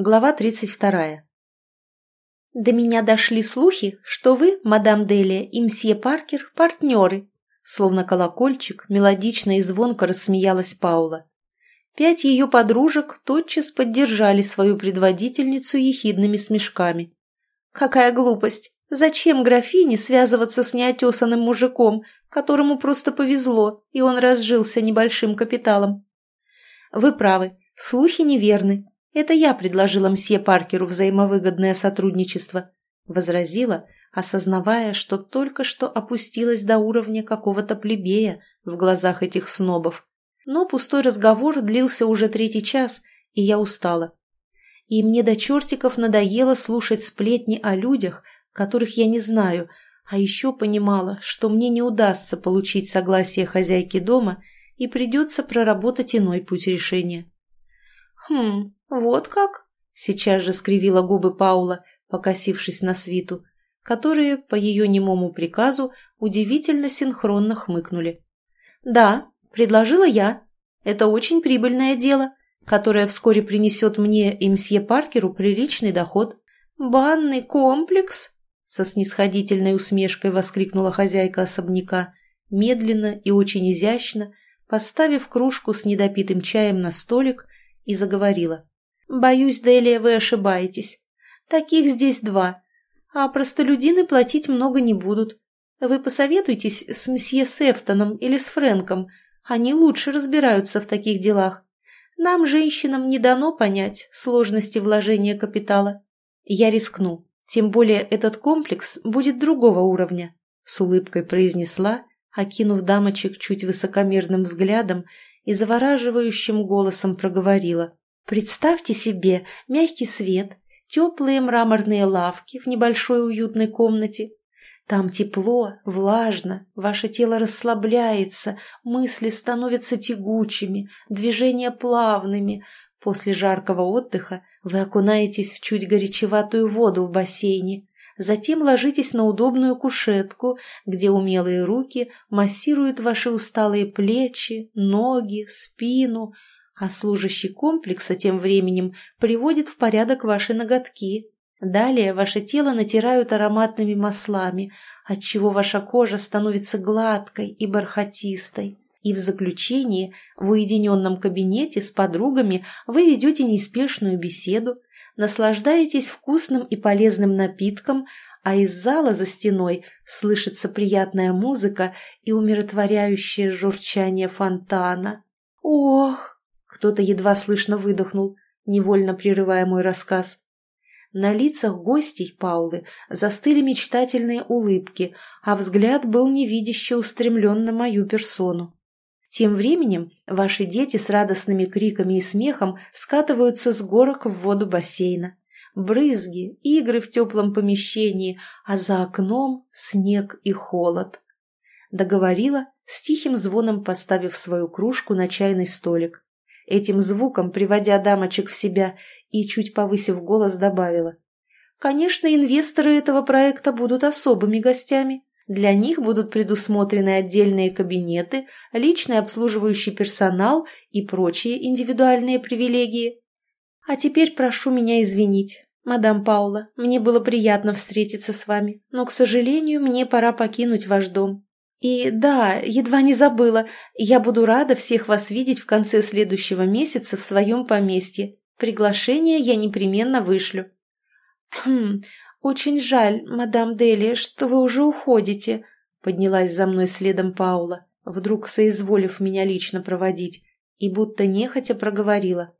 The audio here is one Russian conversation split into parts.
Глава 32. «До меня дошли слухи, что вы, мадам Делия и мсье Паркер, партнеры», словно колокольчик, мелодично и звонко рассмеялась Паула. Пять ее подружек тотчас поддержали свою предводительницу ехидными смешками. «Какая глупость! Зачем графине связываться с неотесанным мужиком, которому просто повезло, и он разжился небольшим капиталом?» «Вы правы, слухи неверны», это я предложила мсье Паркеру взаимовыгодное сотрудничество», — возразила, осознавая, что только что опустилась до уровня какого-то плебея в глазах этих снобов. Но пустой разговор длился уже третий час, и я устала. И мне до чертиков надоело слушать сплетни о людях, которых я не знаю, а еще понимала, что мне не удастся получить согласие хозяйки дома и придется проработать иной путь решения. «Хм, вот как?» — сейчас же скривила губы Паула, покосившись на свиту, которые, по ее немому приказу, удивительно синхронно хмыкнули. «Да, предложила я. Это очень прибыльное дело, которое вскоре принесет мне и мсье Паркеру приличный доход. Банный комплекс?» Со снисходительной усмешкой воскликнула хозяйка особняка, медленно и очень изящно, поставив кружку с недопитым чаем на столик и заговорила. «Боюсь, Делия, вы ошибаетесь. Таких здесь два, а простолюдины платить много не будут. Вы посоветуйтесь с мсье Сефтоном или с Фрэнком, они лучше разбираются в таких делах. Нам, женщинам, не дано понять сложности вложения капитала. Я рискну, тем более этот комплекс будет другого уровня», с улыбкой произнесла, окинув дамочек чуть высокомерным взглядом и завораживающим голосом проговорила. «Представьте себе мягкий свет, теплые мраморные лавки в небольшой уютной комнате. Там тепло, влажно, ваше тело расслабляется, мысли становятся тягучими, движения плавными. После жаркого отдыха вы окунаетесь в чуть горячеватую воду в бассейне, Затем ложитесь на удобную кушетку, где умелые руки массируют ваши усталые плечи, ноги, спину, а служащий комплекса тем временем приводит в порядок ваши ноготки. Далее ваше тело натирают ароматными маслами, отчего ваша кожа становится гладкой и бархатистой. И в заключении, в уединенном кабинете с подругами вы ведете неспешную беседу, наслаждаетесь вкусным и полезным напитком, а из зала за стеной слышится приятная музыка и умиротворяющее журчание фонтана. «Ох!» — кто-то едва слышно выдохнул, невольно прерывая мой рассказ. На лицах гостей Паулы застыли мечтательные улыбки, а взгляд был невидяще устремлен на мою персону. Тем временем ваши дети с радостными криками и смехом скатываются с горок в воду бассейна. Брызги, игры в теплом помещении, а за окном снег и холод. Договорила, с тихим звоном поставив свою кружку на чайный столик. Этим звуком, приводя дамочек в себя и, чуть повысив голос, добавила. «Конечно, инвесторы этого проекта будут особыми гостями. Для них будут предусмотрены отдельные кабинеты, личный обслуживающий персонал и прочие индивидуальные привилегии. А теперь прошу меня извинить. «Мадам Паула, мне было приятно встретиться с вами, но, к сожалению, мне пора покинуть ваш дом. И да, едва не забыла, я буду рада всех вас видеть в конце следующего месяца в своем поместье. Приглашение я непременно вышлю». «Хм, «Очень жаль, мадам Дели, что вы уже уходите», — поднялась за мной следом Паула, вдруг соизволив меня лично проводить, и будто нехотя проговорила.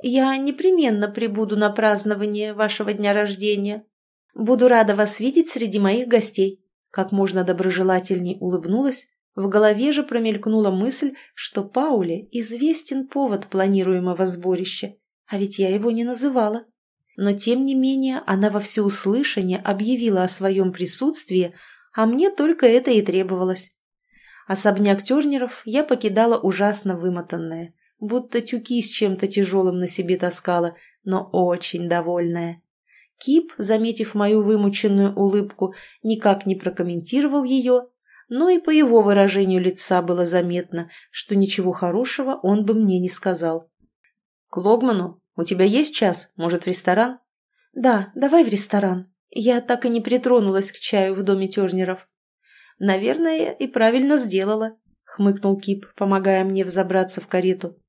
«Я непременно прибуду на празднование вашего дня рождения. Буду рада вас видеть среди моих гостей». Как можно доброжелательней улыбнулась, в голове же промелькнула мысль, что Пауле известен повод планируемого сборища, а ведь я его не называла но тем не менее она во всеуслышание объявила о своем присутствии, а мне только это и требовалось. Особняк Тернеров я покидала ужасно вымотанная, будто тюки с чем-то тяжелым на себе таскала, но очень довольная. Кип, заметив мою вымученную улыбку, никак не прокомментировал ее, но и по его выражению лица было заметно, что ничего хорошего он бы мне не сказал. «К Логману У тебя есть час? Может, в ресторан?» «Да, давай в ресторан. Я так и не притронулась к чаю в доме Тернеров». «Наверное, и правильно сделала», — хмыкнул Кип, помогая мне взобраться в карету.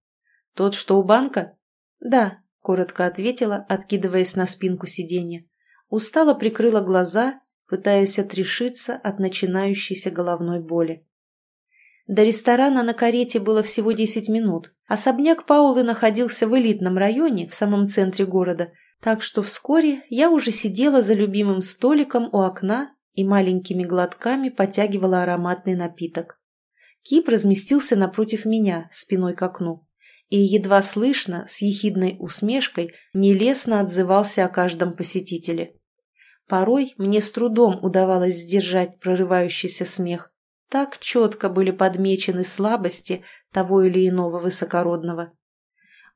«Тот, что у банка?» «Да», — коротко ответила, откидываясь на спинку сиденья. Устало прикрыла глаза, пытаясь отрешиться от начинающейся головной боли. До ресторана на карете было всего десять минут. Особняк Паулы находился в элитном районе, в самом центре города, так что вскоре я уже сидела за любимым столиком у окна и маленькими глотками потягивала ароматный напиток. Кип разместился напротив меня, спиной к окну, и едва слышно, с ехидной усмешкой, нелестно отзывался о каждом посетителе. Порой мне с трудом удавалось сдержать прорывающийся смех. Так четко были подмечены слабости того или иного высокородного.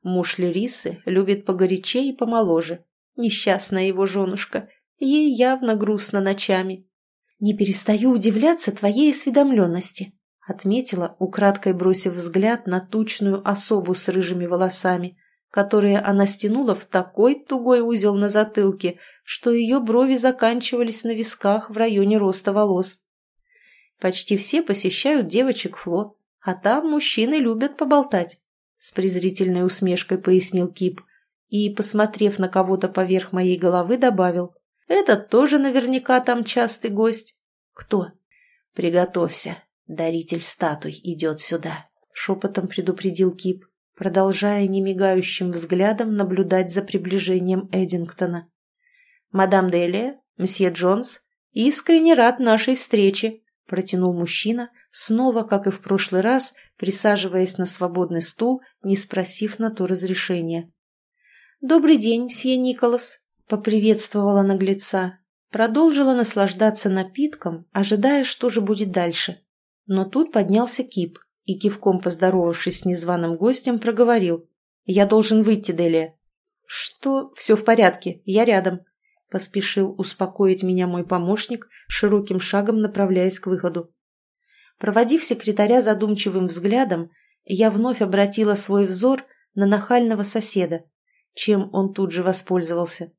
Муж Лерисы любит погорячее и помоложе. Несчастная его женушка. Ей явно грустно ночами. «Не перестаю удивляться твоей осведомленности», — отметила, украдкой бросив взгляд на тучную особу с рыжими волосами, которые она стянула в такой тугой узел на затылке, что ее брови заканчивались на висках в районе роста волос. Почти все посещают девочек Фло, а там мужчины любят поболтать, с презрительной усмешкой пояснил Кип и, посмотрев на кого-то поверх моей головы, добавил. Этот тоже наверняка там частый гость. Кто? Приготовься, даритель статуй идет сюда, шепотом предупредил Кип продолжая немигающим взглядом наблюдать за приближением Эдингтона. «Мадам Делия, месье Джонс, искренне рад нашей встрече», — протянул мужчина, снова, как и в прошлый раз, присаживаясь на свободный стул, не спросив на то разрешения. «Добрый день, мсье Николас», — поприветствовала наглеца, продолжила наслаждаться напитком, ожидая, что же будет дальше. Но тут поднялся Кип, и, кивком поздоровавшись с незваным гостем, проговорил. «Я должен выйти, Делия». «Что? Все в порядке, я рядом», — поспешил успокоить меня мой помощник, широким шагом направляясь к выходу. Проводив секретаря задумчивым взглядом, я вновь обратила свой взор на нахального соседа, чем он тут же воспользовался.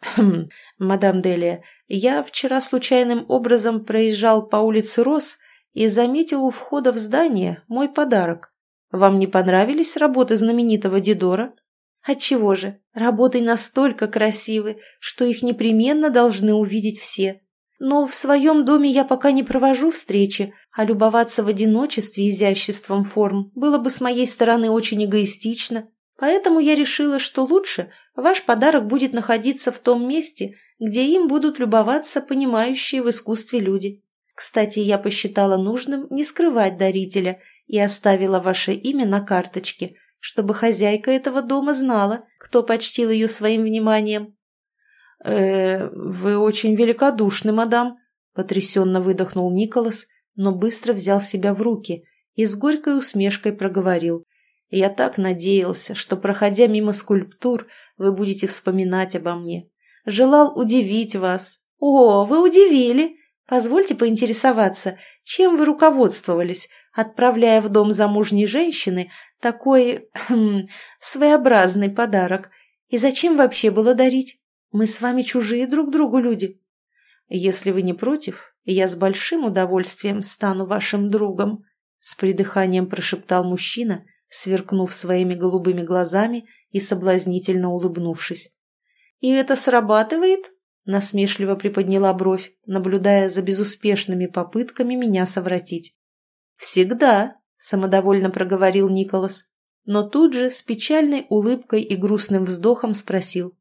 «Хм, мадам Делия, я вчера случайным образом проезжал по улице Рос и заметил у входа в здание мой подарок. Вам не понравились работы знаменитого Дидора? Отчего же, работы настолько красивы, что их непременно должны увидеть все. Но в своем доме я пока не провожу встречи, а любоваться в одиночестве изяществом форм было бы с моей стороны очень эгоистично. Поэтому я решила, что лучше ваш подарок будет находиться в том месте, где им будут любоваться понимающие в искусстве люди. Кстати, я посчитала нужным не скрывать дарителя и оставила ваше имя на карточке, чтобы хозяйка этого дома знала, кто почтил ее своим вниманием. «Э, вы очень великодушны, мадам», — потрясенно выдохнул Николас, но быстро взял себя в руки и с горькой усмешкой проговорил. «Я так надеялся, что, проходя мимо скульптур, вы будете вспоминать обо мне. Желал удивить вас». «О, вы удивили!» Позвольте поинтересоваться, чем вы руководствовались, отправляя в дом замужней женщины такой хм, своеобразный подарок? И зачем вообще было дарить? Мы с вами чужие друг другу люди. Если вы не против, я с большим удовольствием стану вашим другом, с придыханием прошептал мужчина, сверкнув своими голубыми глазами и соблазнительно улыбнувшись. «И это срабатывает?» Насмешливо приподняла бровь, наблюдая за безуспешными попытками меня совратить. «Всегда», — самодовольно проговорил Николас, но тут же с печальной улыбкой и грустным вздохом спросил.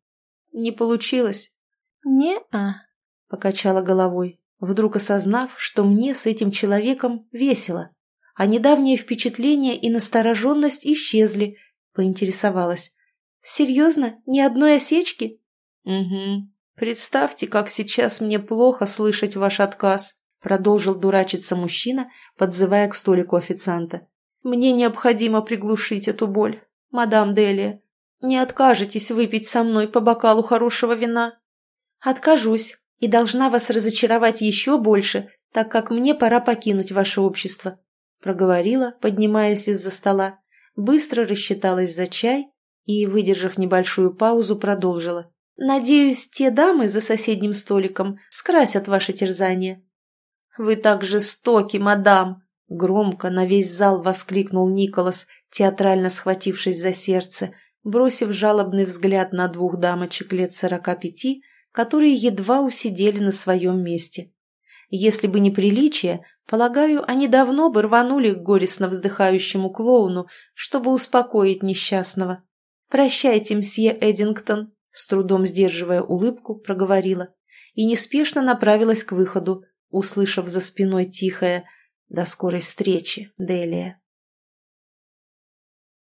«Не получилось?» «Не-а», — покачала головой, вдруг осознав, что мне с этим человеком весело, а недавние впечатления и настороженность исчезли, поинтересовалась. «Серьезно? Ни одной осечки?» «Угу», «Представьте, как сейчас мне плохо слышать ваш отказ», продолжил дурачиться мужчина, подзывая к столику официанта. «Мне необходимо приглушить эту боль. Мадам Делия, не откажетесь выпить со мной по бокалу хорошего вина?» «Откажусь и должна вас разочаровать еще больше, так как мне пора покинуть ваше общество», проговорила, поднимаясь из-за стола, быстро рассчиталась за чай и, выдержав небольшую паузу, продолжила. «Надеюсь, те дамы за соседним столиком скрасят ваше терзание». «Вы так жестоки, мадам!» Громко на весь зал воскликнул Николас, театрально схватившись за сердце, бросив жалобный взгляд на двух дамочек лет сорока пяти, которые едва усидели на своем месте. Если бы не приличие, полагаю, они давно бы рванули к горестно вздыхающему клоуну, чтобы успокоить несчастного. «Прощайте, мсье Эдингтон», — с трудом сдерживая улыбку, проговорила и неспешно направилась к выходу, услышав за спиной тихое «До скорой встречи, Делия».